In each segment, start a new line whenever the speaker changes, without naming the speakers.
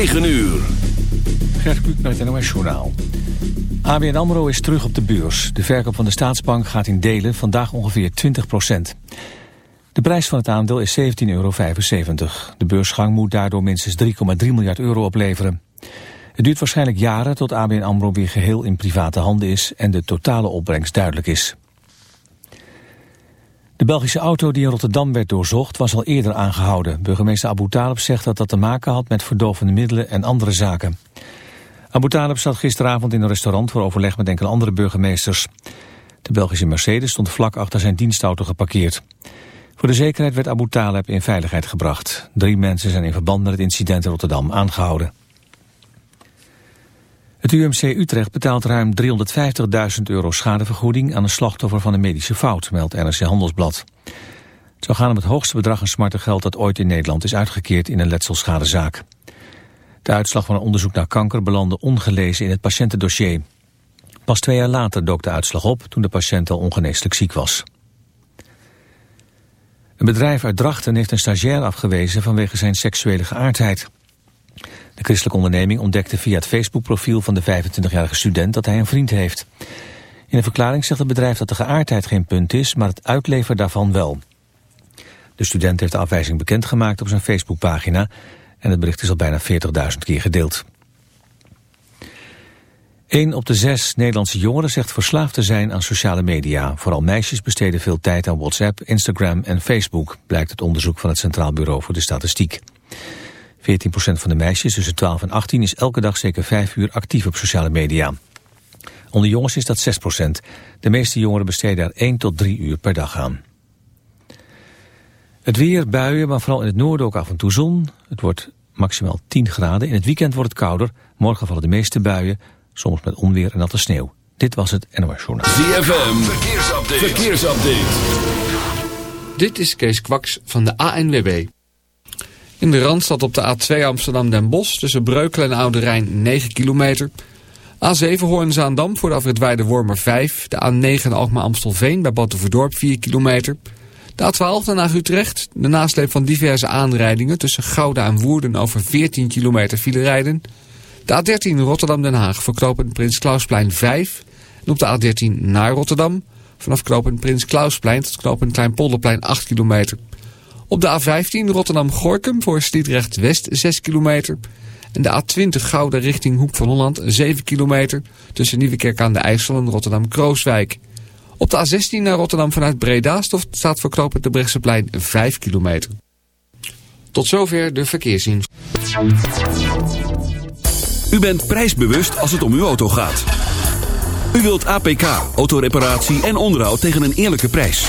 9 uur.
Gert Kluk met het NOS Journaal. ABN AMRO is terug op de beurs. De verkoop van de staatsbank gaat in delen, vandaag ongeveer 20% De prijs van het aandeel is 17,75 euro. De beursgang moet daardoor minstens 3,3 miljard euro opleveren. Het duurt waarschijnlijk jaren tot ABN AMRO weer geheel in private handen is... en de totale opbrengst duidelijk is. De Belgische auto die in Rotterdam werd doorzocht was al eerder aangehouden. Burgemeester Abu Talib zegt dat dat te maken had met verdovende middelen en andere zaken. Abu Talib zat gisteravond in een restaurant voor overleg met enkele andere burgemeesters. De Belgische Mercedes stond vlak achter zijn dienstauto geparkeerd. Voor de zekerheid werd Abu Talib in veiligheid gebracht. Drie mensen zijn in verband met het incident in Rotterdam aangehouden. Het UMC Utrecht betaalt ruim 350.000 euro schadevergoeding aan een slachtoffer van een medische fout, meldt NRC Handelsblad. Het zou gaan om het hoogste bedrag aan smartengeld dat ooit in Nederland is uitgekeerd in een letselschadezaak. De uitslag van een onderzoek naar kanker belandde ongelezen in het patiëntendossier. Pas twee jaar later dook de uitslag op toen de patiënt al ongeneeslijk ziek was. Een bedrijf uit Drachten heeft een stagiair afgewezen vanwege zijn seksuele geaardheid. De christelijke onderneming ontdekte via het Facebookprofiel van de 25-jarige student dat hij een vriend heeft. In een verklaring zegt het bedrijf dat de geaardheid geen punt is, maar het uitleveren daarvan wel. De student heeft de afwijzing bekendgemaakt op zijn Facebookpagina en het bericht is al bijna 40.000 keer gedeeld. Een op de zes Nederlandse jongeren zegt verslaafd te zijn aan sociale media. Vooral meisjes besteden veel tijd aan WhatsApp, Instagram en Facebook, blijkt het onderzoek van het Centraal Bureau voor de Statistiek. 14% van de meisjes tussen 12 en 18 is elke dag zeker 5 uur actief op sociale media. Onder jongens is dat 6%. De meeste jongeren besteden er 1 tot 3 uur per dag aan. Het weer, buien, maar vooral in het noorden ook af en toe zon. Het wordt maximaal 10 graden. In het weekend wordt het kouder. Morgen vallen de meeste buien, soms met onweer en natte sneeuw. Dit was het NOS Journaal.
ZFM, verkeersupdate. verkeersupdate.
Dit is Kees Kwaks van de ANWB. In de Randstad op de A2 Amsterdam-Den Bosch tussen Breukelen en Oude Rijn 9 kilometer. A7 Hoorn-Zaandam voor de afrit Weide-Wormer 5. De A9 Alkmaar-Amstelveen bij Battenverdorp 4 kilometer. De A12 naar Utrecht. De nasleep van diverse aanrijdingen tussen Gouda en Woerden over 14 kilometer file rijden. De A13 Rotterdam-Den Haag voor knooppunt Prins Klausplein 5. En op de A13 naar Rotterdam vanaf knooppunt Prins Klausplein tot knooppunt Kleinpolderplein 8 kilometer. Op de A15 Rotterdam-Gorkum voor Sliedrecht West 6 kilometer. En de A20 Gouda richting Hoek van Holland 7 kilometer tussen Nieuwekerk aan de IJssel en Rotterdam-Krooswijk. Op de A16 naar Rotterdam vanuit Breda staat voor knooppunt de Brechtseplein 5 kilometer. Tot zover de verkeerszien.
U bent prijsbewust als het om uw auto gaat. U wilt APK, autoreparatie en onderhoud tegen een eerlijke prijs.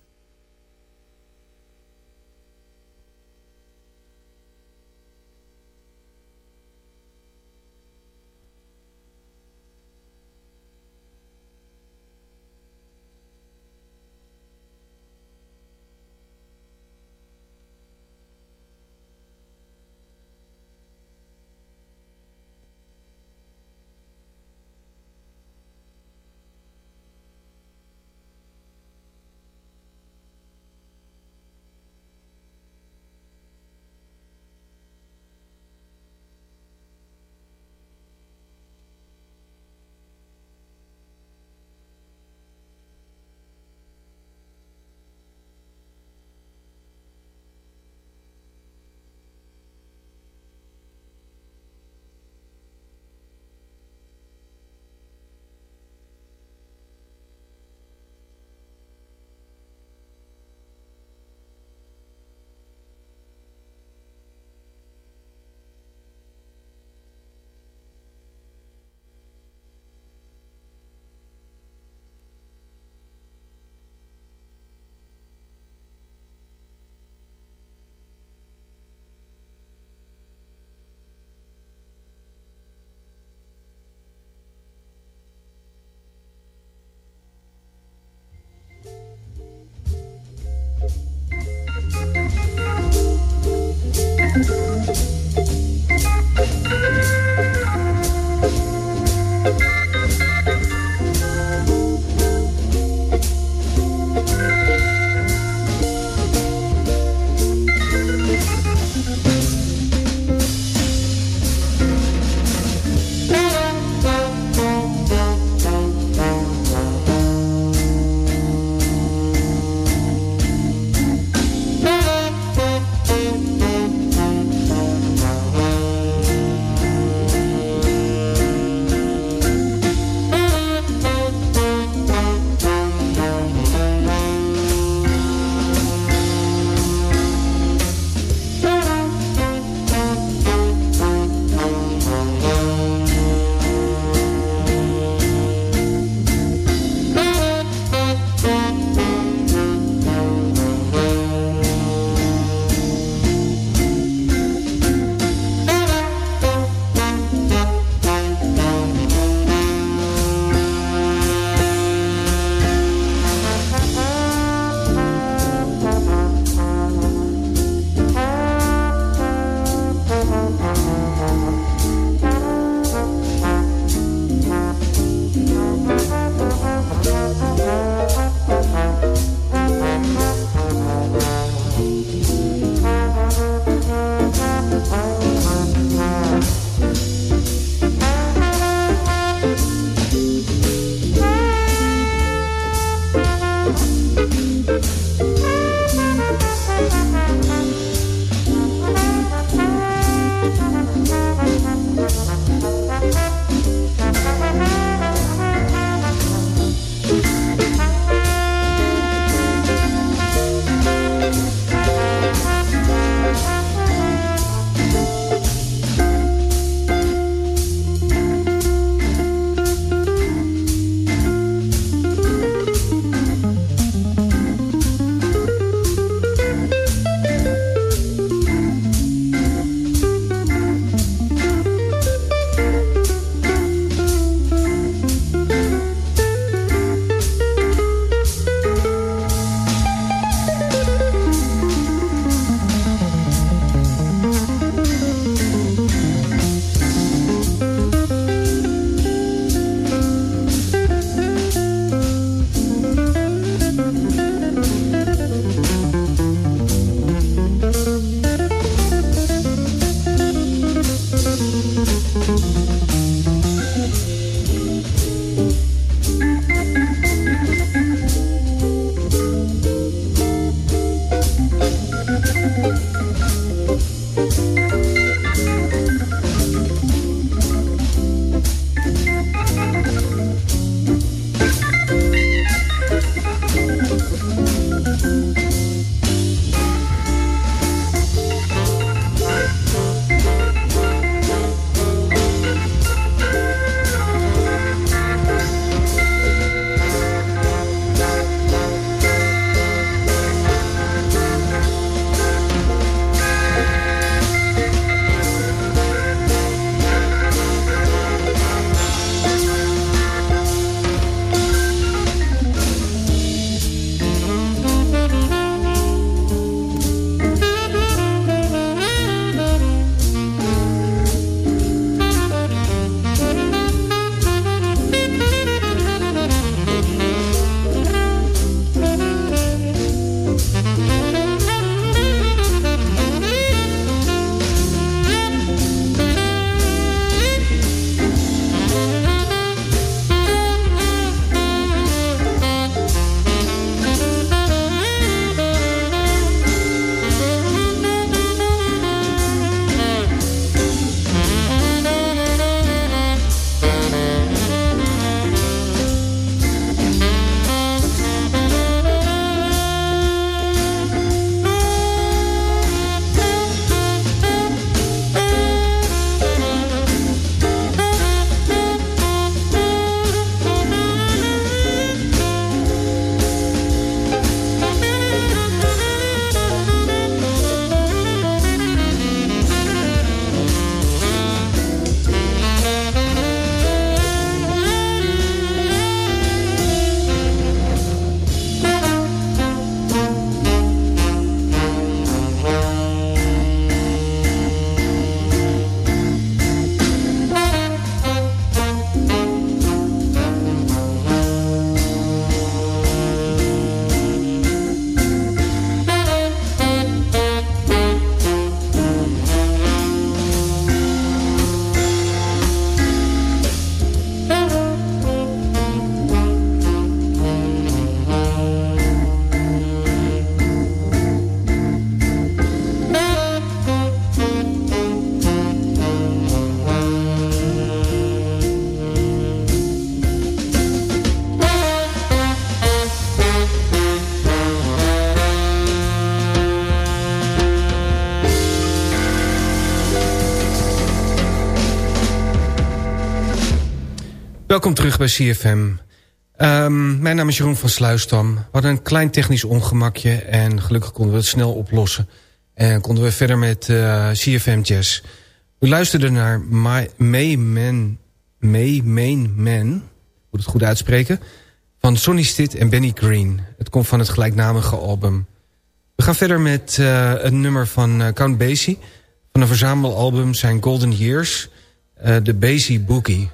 Welkom terug bij CFM. Ehm, mijn naam is Jeroen van Sluisdam. We hadden een klein technisch ongemakje en gelukkig konden we het snel oplossen. En konden we verder met eh, CFM Jazz. U luisterde naar May, May Man, May Main Man, moet het goed uitspreken, van Sonny Stitt en Benny Green. Het komt van het gelijknamige album. We gaan verder met uh, een nummer van uh, Count Basie, van een verzamelalbum zijn Golden Years, de Basie Boogie.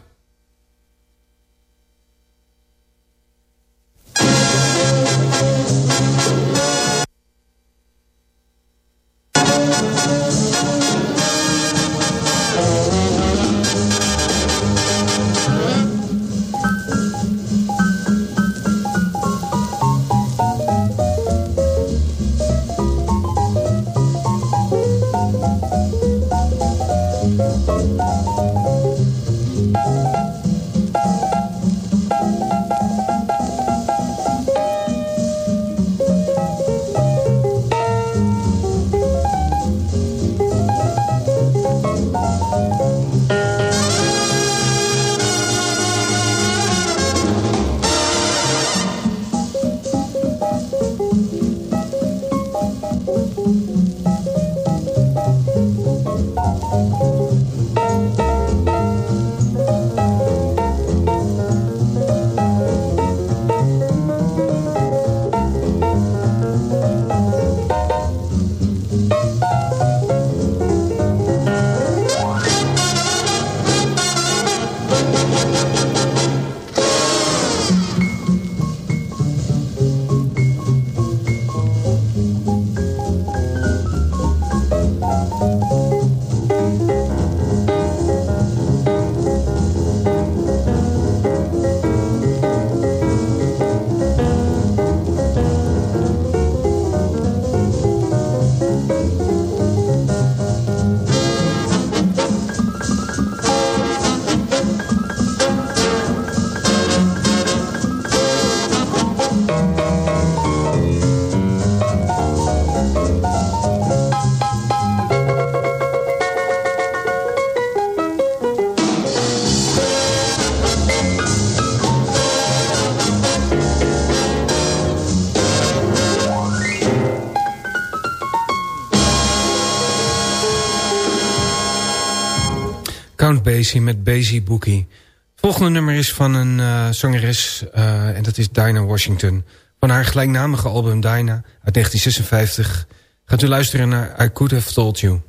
Met Basie Bookie. Het volgende nummer is van een uh, zangeres uh, en dat is Dinah Washington. Van haar gelijknamige album Dinah uit 1956 gaat u luisteren naar I Could Have Told You.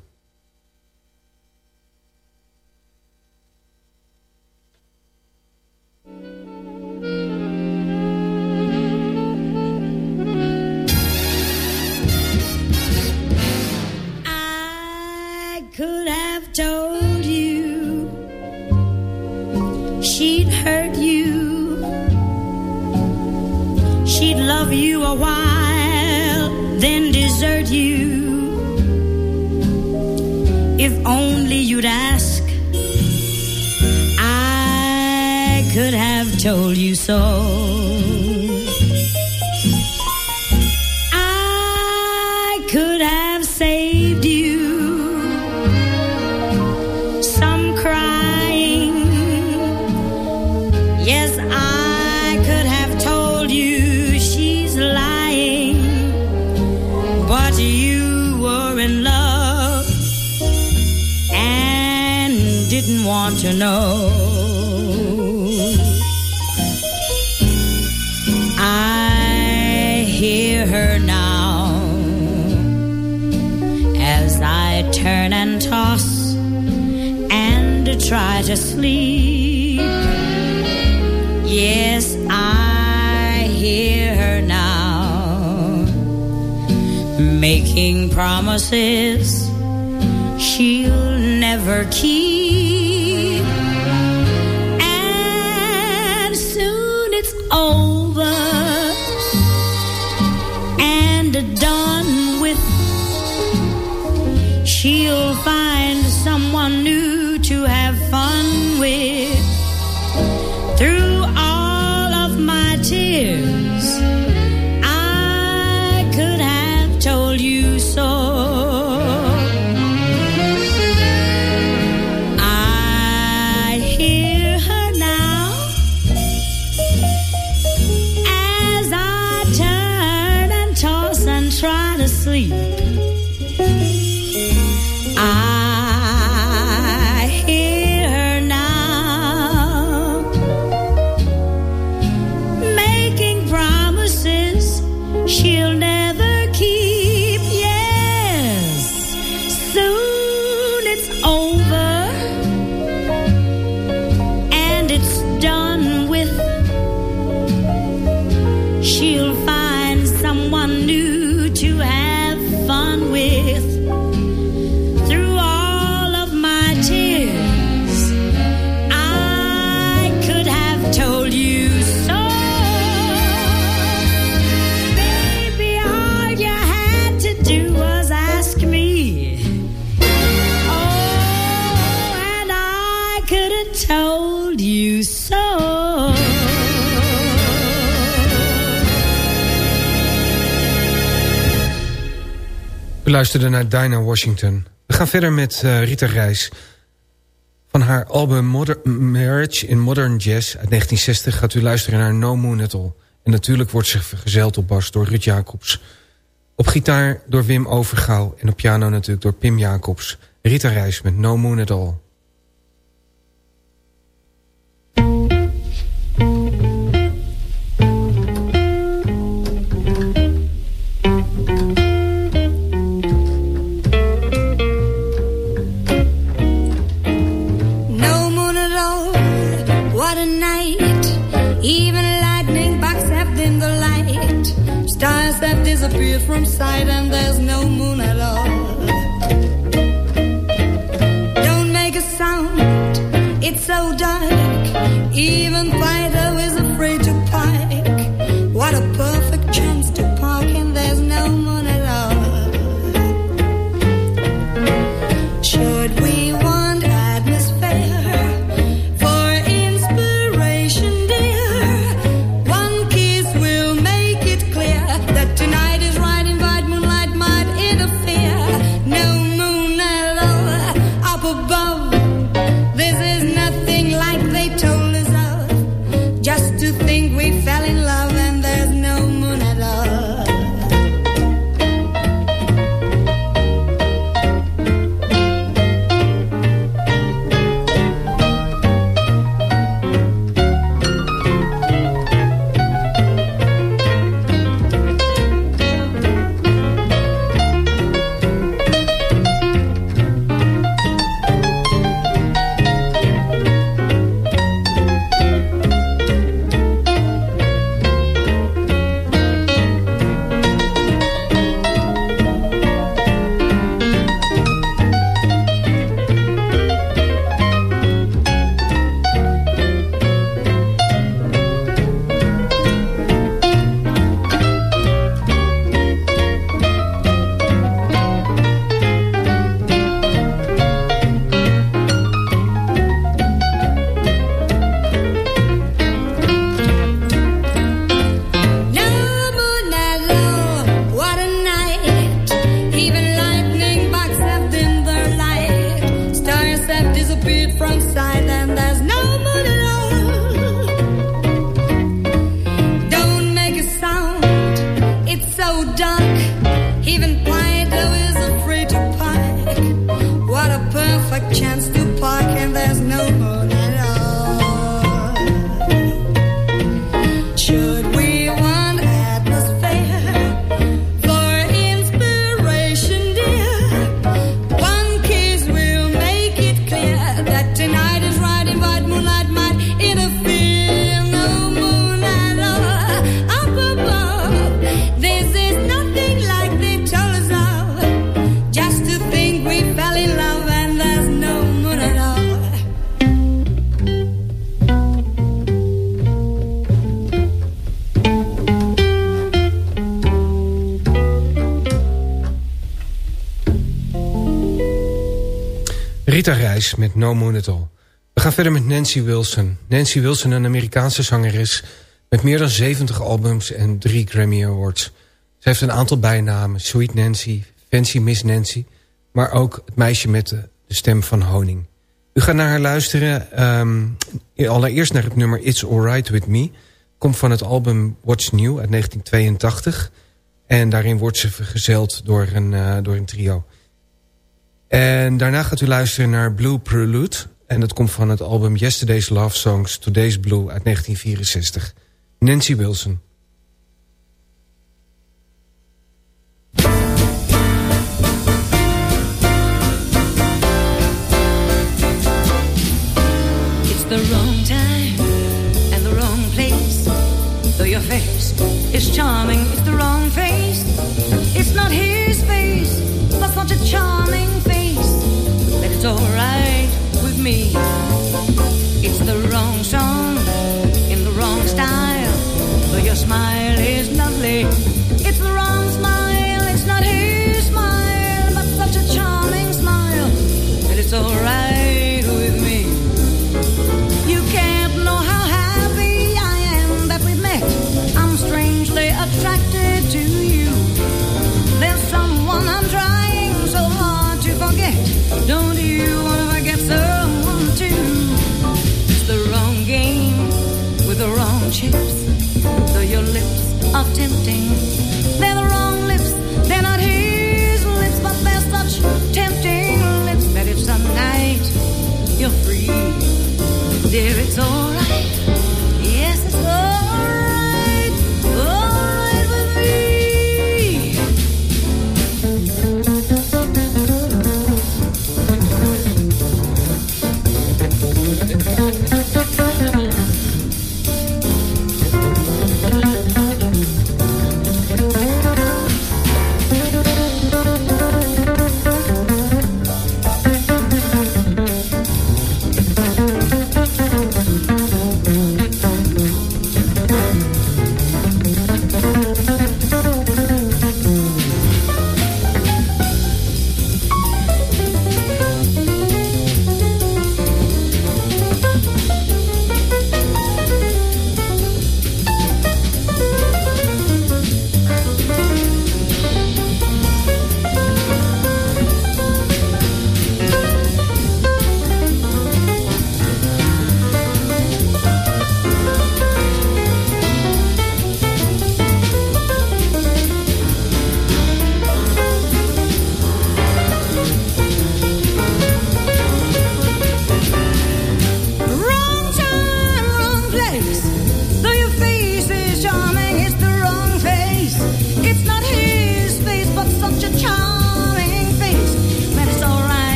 you. If only you'd ask, I could have told you so. Didn't I turn and toss and try to sleep. Yes, I hear her now making promises she'll never keep.
Luisterde naar Dinah Washington. We gaan verder met eh, Rita Reis. Van haar album Marriage in Modern Jazz uit 1960... gaat u luisteren naar No Moon At All. En natuurlijk wordt ze vergezeld op bas door Ruud Jacobs. Op gitaar door Wim Overgouw. En op piano natuurlijk door Pim Jacobs. Rita Reis met No Moon At All.
From sight, and there's no moon at all. Don't make a sound, it's so dark. Even
Met No Moon At All. We gaan verder met Nancy Wilson. Nancy Wilson, een Amerikaanse zangeres... met meer dan 70 albums en drie Grammy Awards. Ze heeft een aantal bijnamen. Sweet Nancy, Fancy Miss Nancy... maar ook het meisje met de, de stem van honing. U gaat naar haar luisteren. ehm, allereerst naar het nummer It's Alright With Me. Komt van het album What's New uit 1982. En daarin wordt ze vergezeld door een, uh, door een trio. En daarna gaat u luisteren naar Blue Prelude. En dat komt van het album Yesterday's Love Songs, Today's Blue uit 1964. Nancy Wilson.
It's the wrong time and the wrong place. Though your face is charming, it's the wrong face. It's not his it's alright with me. It's the wrong song in the wrong style. but your smile is lovely, tempting, they're the wrong lips. They're not his lips, but they're such tempting lips that if some night you're free. Dear, it's alright.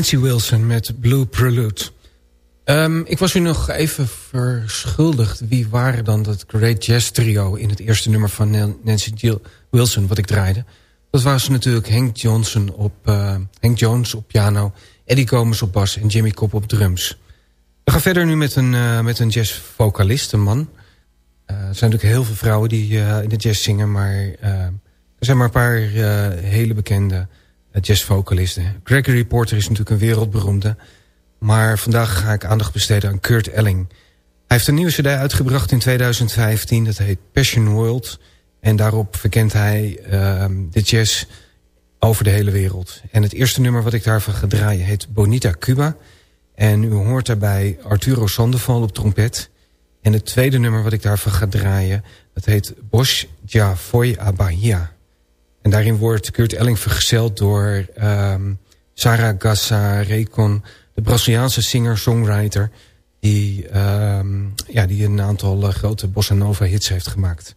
Nancy Wilson met Blue Prelude. Um, ik was u nog even verschuldigd. Wie waren dan dat Great Jazz Trio... in het eerste nummer van Nancy Wilson, wat ik draaide? Dat was natuurlijk Hank, Johnson op, uh, Hank Jones op piano... Eddie Gomez op bas en Jimmy Cobb op drums. We gaan verder nu met een, uh, met een jazzvocalist, een man. Uh, er zijn natuurlijk heel veel vrouwen die in de jazz zingen... maar er zijn maar een paar hele bekende jazzvocalisten. Gregory Porter is natuurlijk een wereldberoemde... maar vandaag ga ik aandacht besteden aan Kurt Elling. Hij heeft een nieuwe cd uitgebracht in 2015, dat heet Passion World... en daarop verkent hij uh, de jazz over de hele wereld. En het eerste nummer wat ik daarvan ga draaien heet Bonita Cuba... en u hoort daarbij Arturo Sandoval op trompet... En het tweede nummer wat ik daarvan ga draaien... dat heet Bosch Ja Foi a Bahia. En daarin wordt Kurt Elling vergezeld door um, Sarah Gassa Recon... de Braziliaanse singer-songwriter... Die, um, ja, die een aantal uh, grote bossa nova hits heeft gemaakt.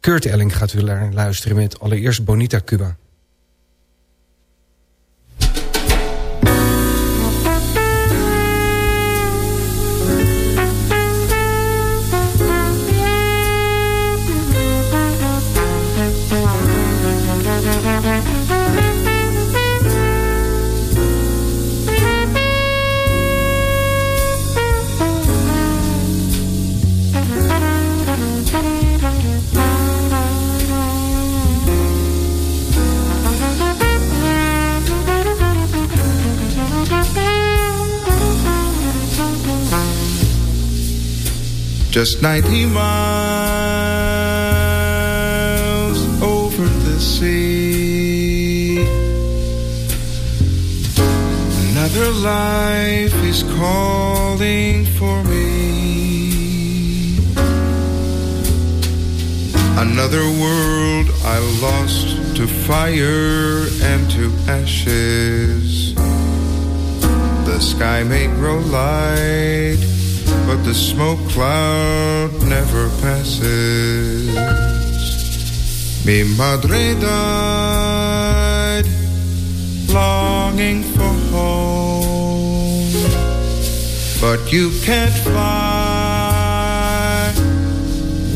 Kurt Elling gaat u luisteren met allereerst Bonita Cuba.
Just 90 miles over the sea. Another life is calling for me. Another world I lost to fire and to ashes. The sky may grow light but the smoke cloud never passes. Mi madre died, longing for home, but you can't fly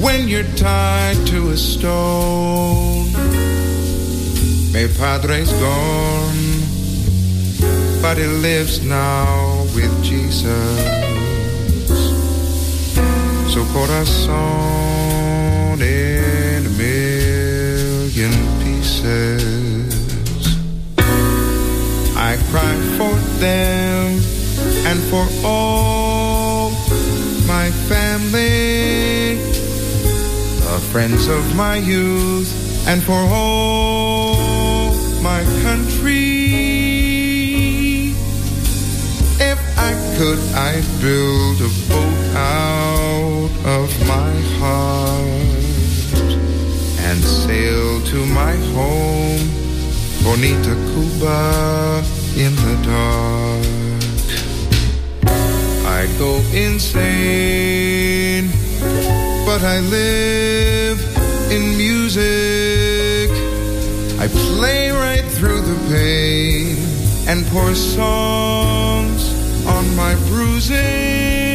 when you're tied to a stone. Mi padre's gone, but he lives now with Jesus su corazón in a million pieces. I cry for them and for all my family, the friends of my youth, and for all my country. If I could, I'd build a boat out of my heart and sail to my home, Bonita Cuba, in the dark. I go insane, but I live in music. I play right through the pain and pour songs on my bruising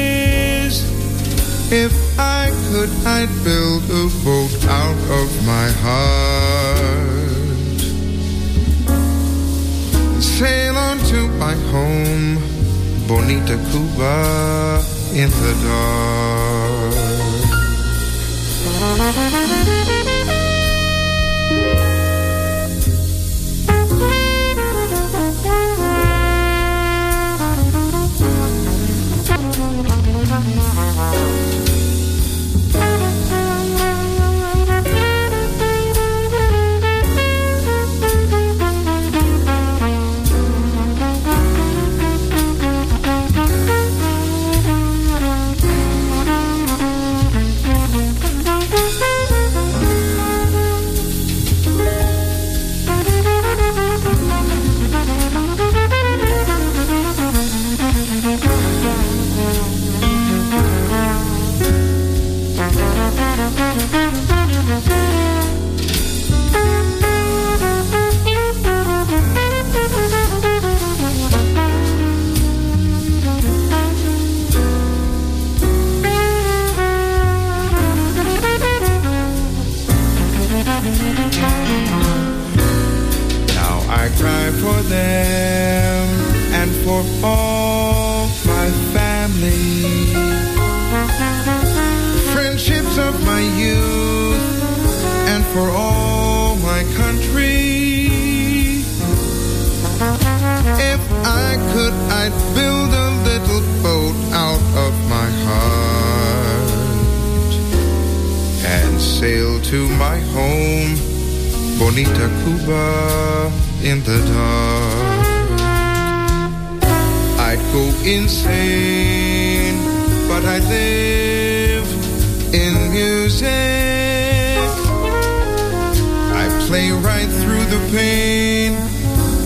if I could, I'd build a boat out of my heart. Sail on to my home, Bonita Cuba, in the dark. Música youth and for all my country. If I could, I'd build a little boat out of my heart and sail to my home, Bonita Cuba, in the dark. I'd go insane, but I in music. I play right through the pain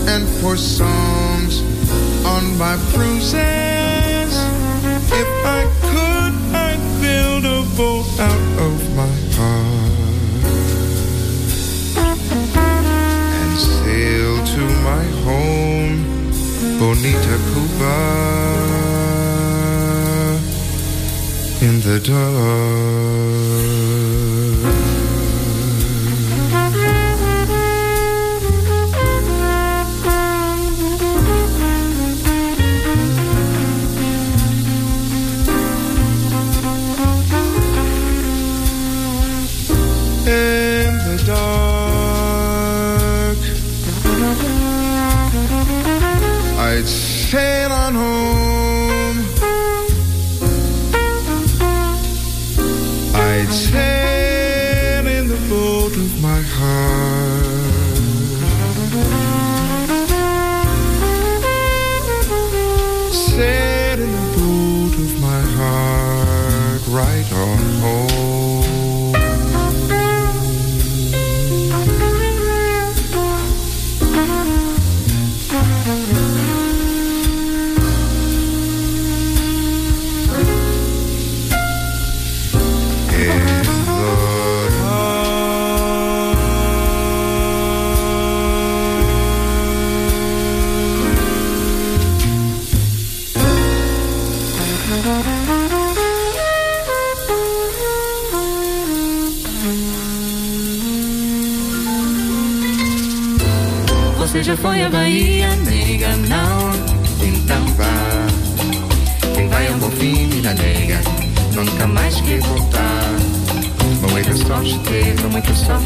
and pour songs on my bruises. If I could, I'd build a boat out of my heart and sail to my home, Bonita Cuba, in the in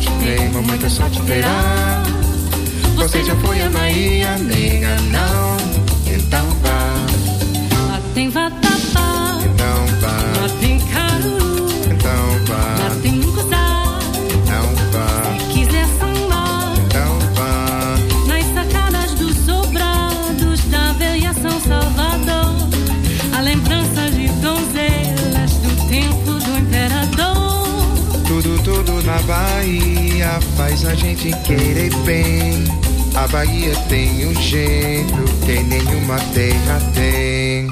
sorte tem, muita sorte terá. Você já foi à Bahia, nega? Não,
faz a gente querer bem. A Bahia tem um jeito que nenhuma terra tem.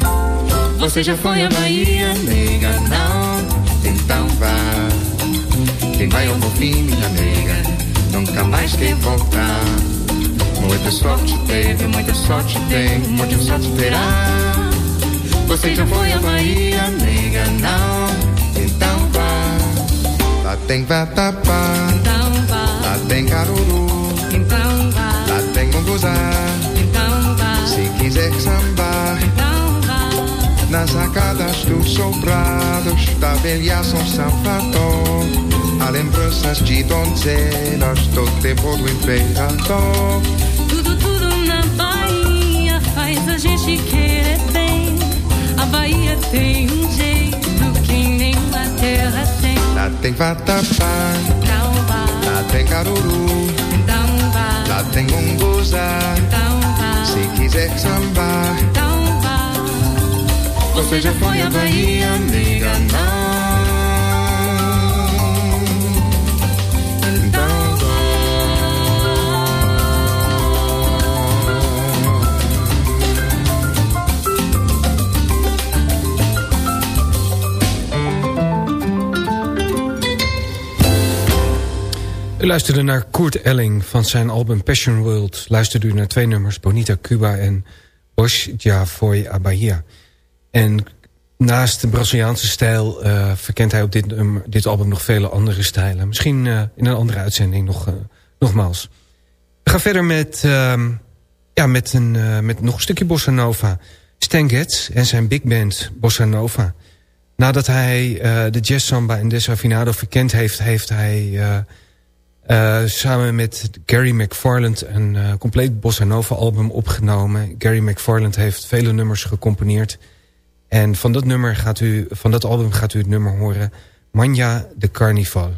Você já foi à Bahia, nega? Não, então vá.
Quem vai ao Bonfim, minha nega, nunca mais quer voltar. Muita sorte teve, muita sorte tem, muita sorte terá.
Você já foi à Bahia, nega? Não,
Então vá. Lá tem vatapá, lá tem caruru,
então vá,
lá tem munguzá.
então vá,
Se quiser sambar,
então vá.
nas sacadas dos sobrados da velha São Salvador. Há lembranças de donzelas do tempo do imperador.
Tudo, tudo na Bahia faz a gente querer bem. A Bahia tem um jeito que nenhuma terra tem.
Lá tem vatapá,
vá,
lá tem caruru,
então vá,
lá tem munguzá.
então vá,
Se quiser sambar,
então vá.
você já foi à Bahia, nega? Não.
U luisterde naar Kurt Elling van zijn album Passion World. Luisterde u naar twee nummers, Bonita Cuba en Bosch Ja Foi a Bahia. En naast de Braziliaanse stijl eh, verkent hij op dit, dit album nog vele andere stijlen. Misschien eh, in een andere uitzending nog, eh, nogmaals. We gaan verder met, ehm, ja, met, een, met nog een stukje Bossa Nova. Stan Getz en zijn big band Bossa Nova. nadat hij de jazz samba en desafinado verkend heeft... heeft hij eh, eh, samen met Gary McFarland een uh, compleet bossa nova album opgenomen. Gary McFarland heeft vele nummers gecomponeerd. En van dat, nummer gaat u, van dat album gaat u het nummer horen... Manja de Carnival.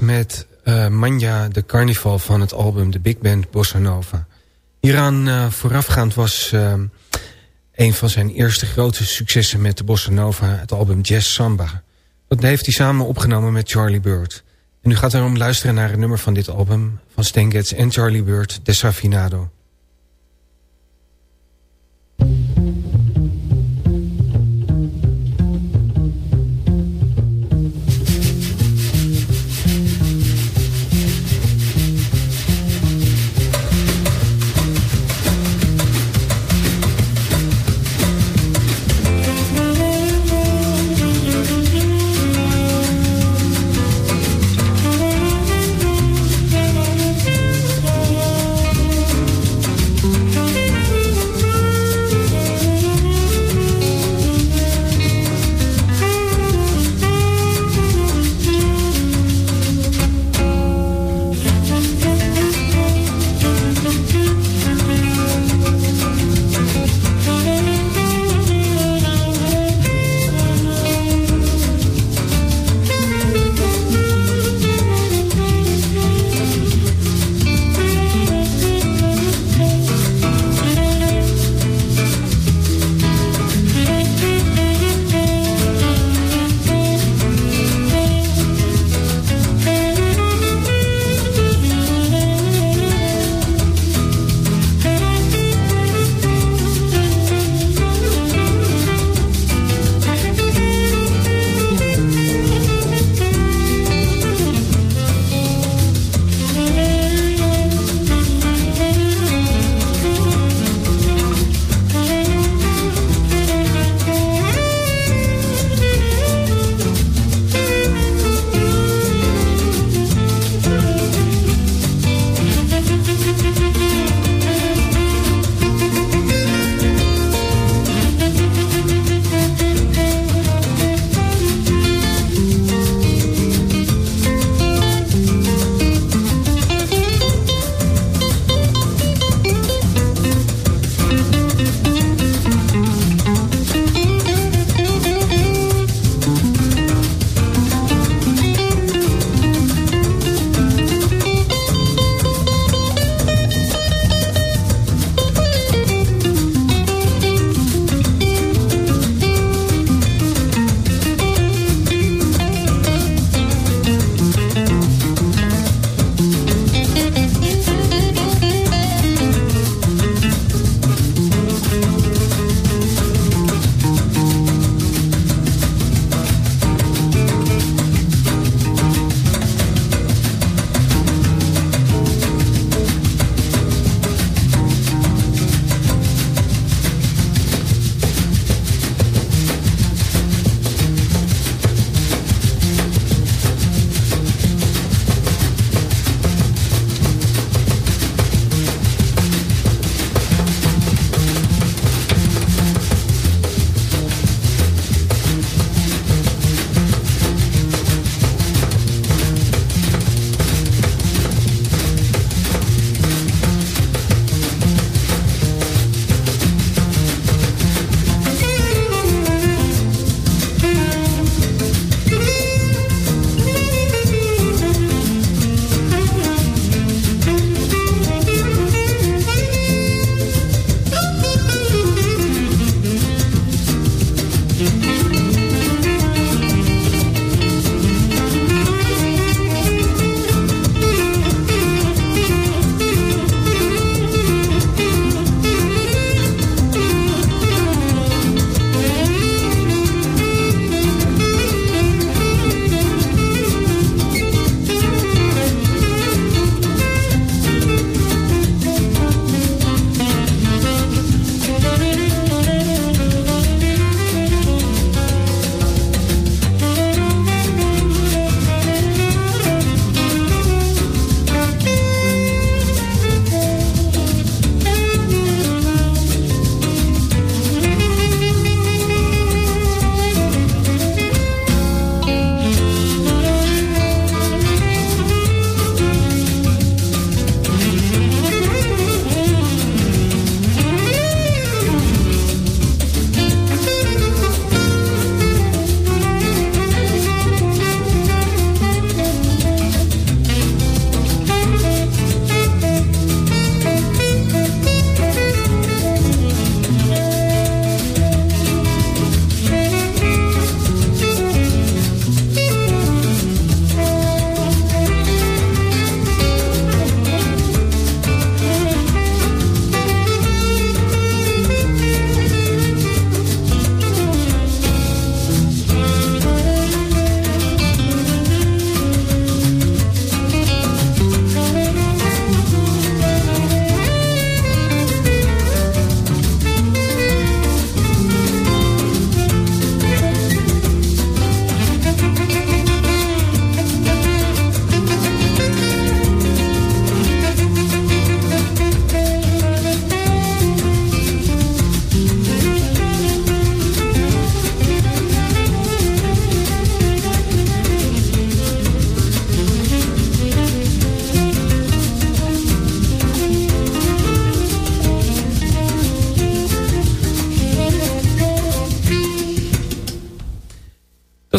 Met eh Manja, de carnaval van het album The Big Band Bossa Nova. Hieraan eh, voorafgaand was eh, een van zijn eerste grote successen met de Bossa Nova, het album Jazz Samba. Dat heeft hij samen opgenomen met Charlie Bird. En u gaat daarom luisteren naar een nummer van dit album van Stan en Charlie Bird, Desafinado.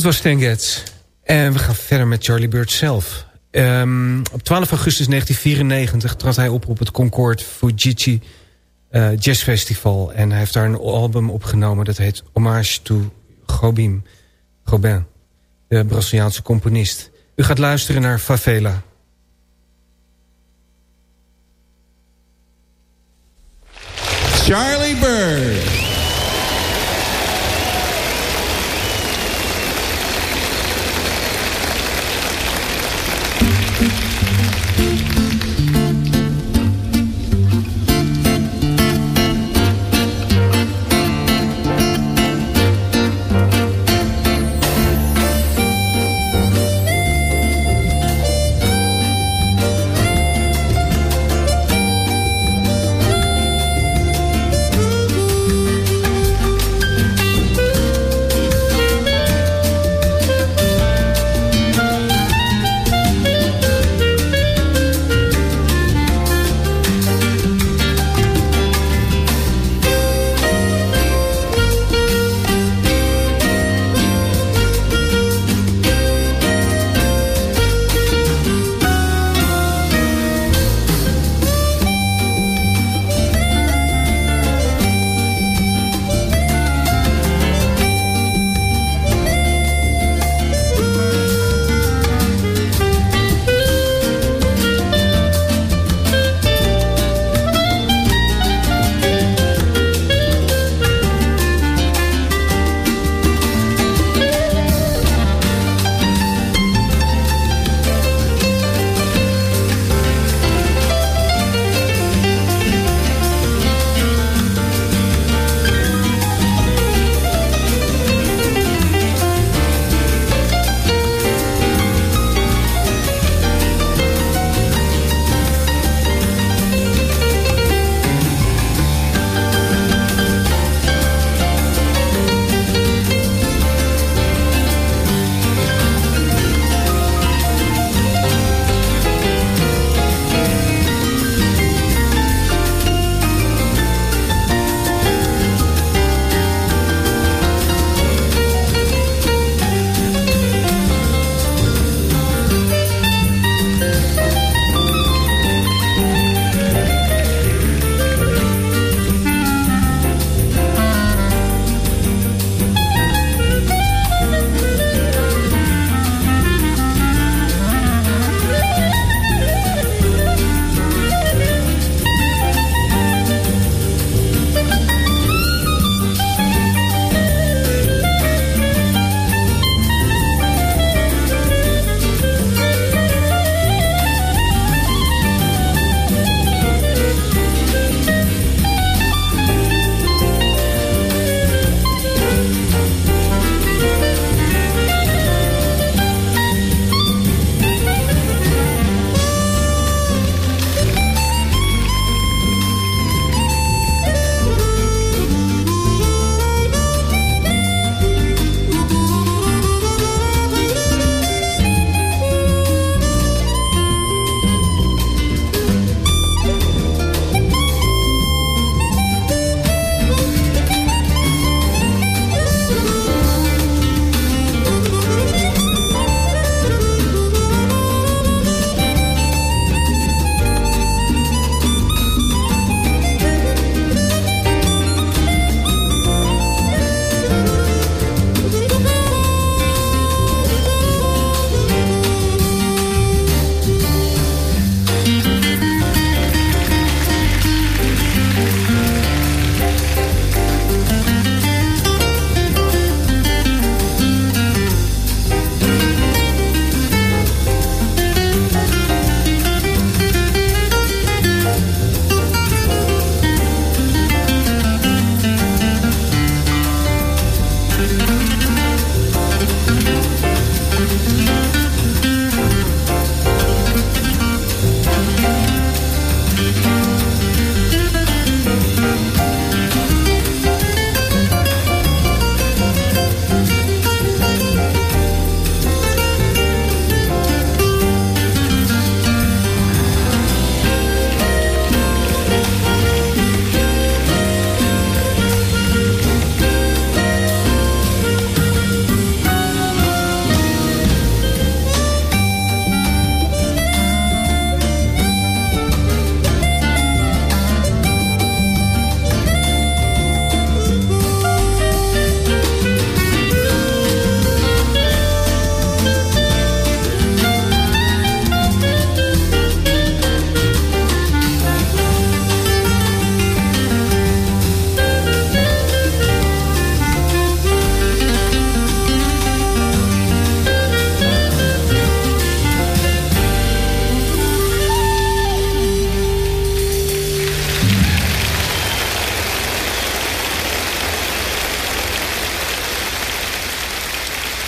Was Stan. En we gaan verder met Charlie Bird zelf. Ehm, op 12 augustus 1994 trad hij op op het Concord Fujitsu uh, Jazz Festival. En hij heeft daar een album opgenomen dat heet Hommage to Gobim, Gobin, de Braziliaanse componist. U gaat luisteren naar Favela.
Charlie Bird.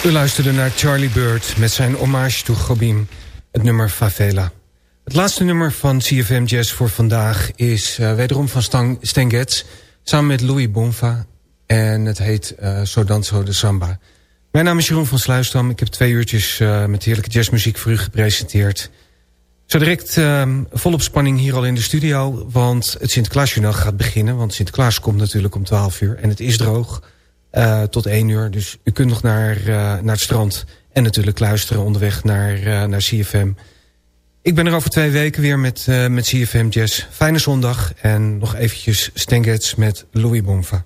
U luisterde naar Charlie Bird met zijn hommage to Gobim, het nummer Favela. Het laatste nummer van CFM Jazz voor vandaag is uh, wederom van Stan, Getz... samen met Louis Bonfa en het heet uh, de Samba. Mijn naam is Jeroen van Sluisdam. Ik heb twee uurtjes uh, met heerlijke jazzmuziek voor u gepresenteerd. Zo direct volop spanning hier al in de studio... want het Sinterklaasjournaal gaat beginnen. Want Sinterklaas komt natuurlijk om 12 uur en het is droog... Uh, tot 1 uur. Dus u kunt nog naar, uh, naar het strand. En natuurlijk luisteren onderweg naar, uh, naar CFM. Ik ben er over twee weken weer met, met CFM Jazz. Fijne zondag. En nog eventjes Stengets met Louis Bonfa.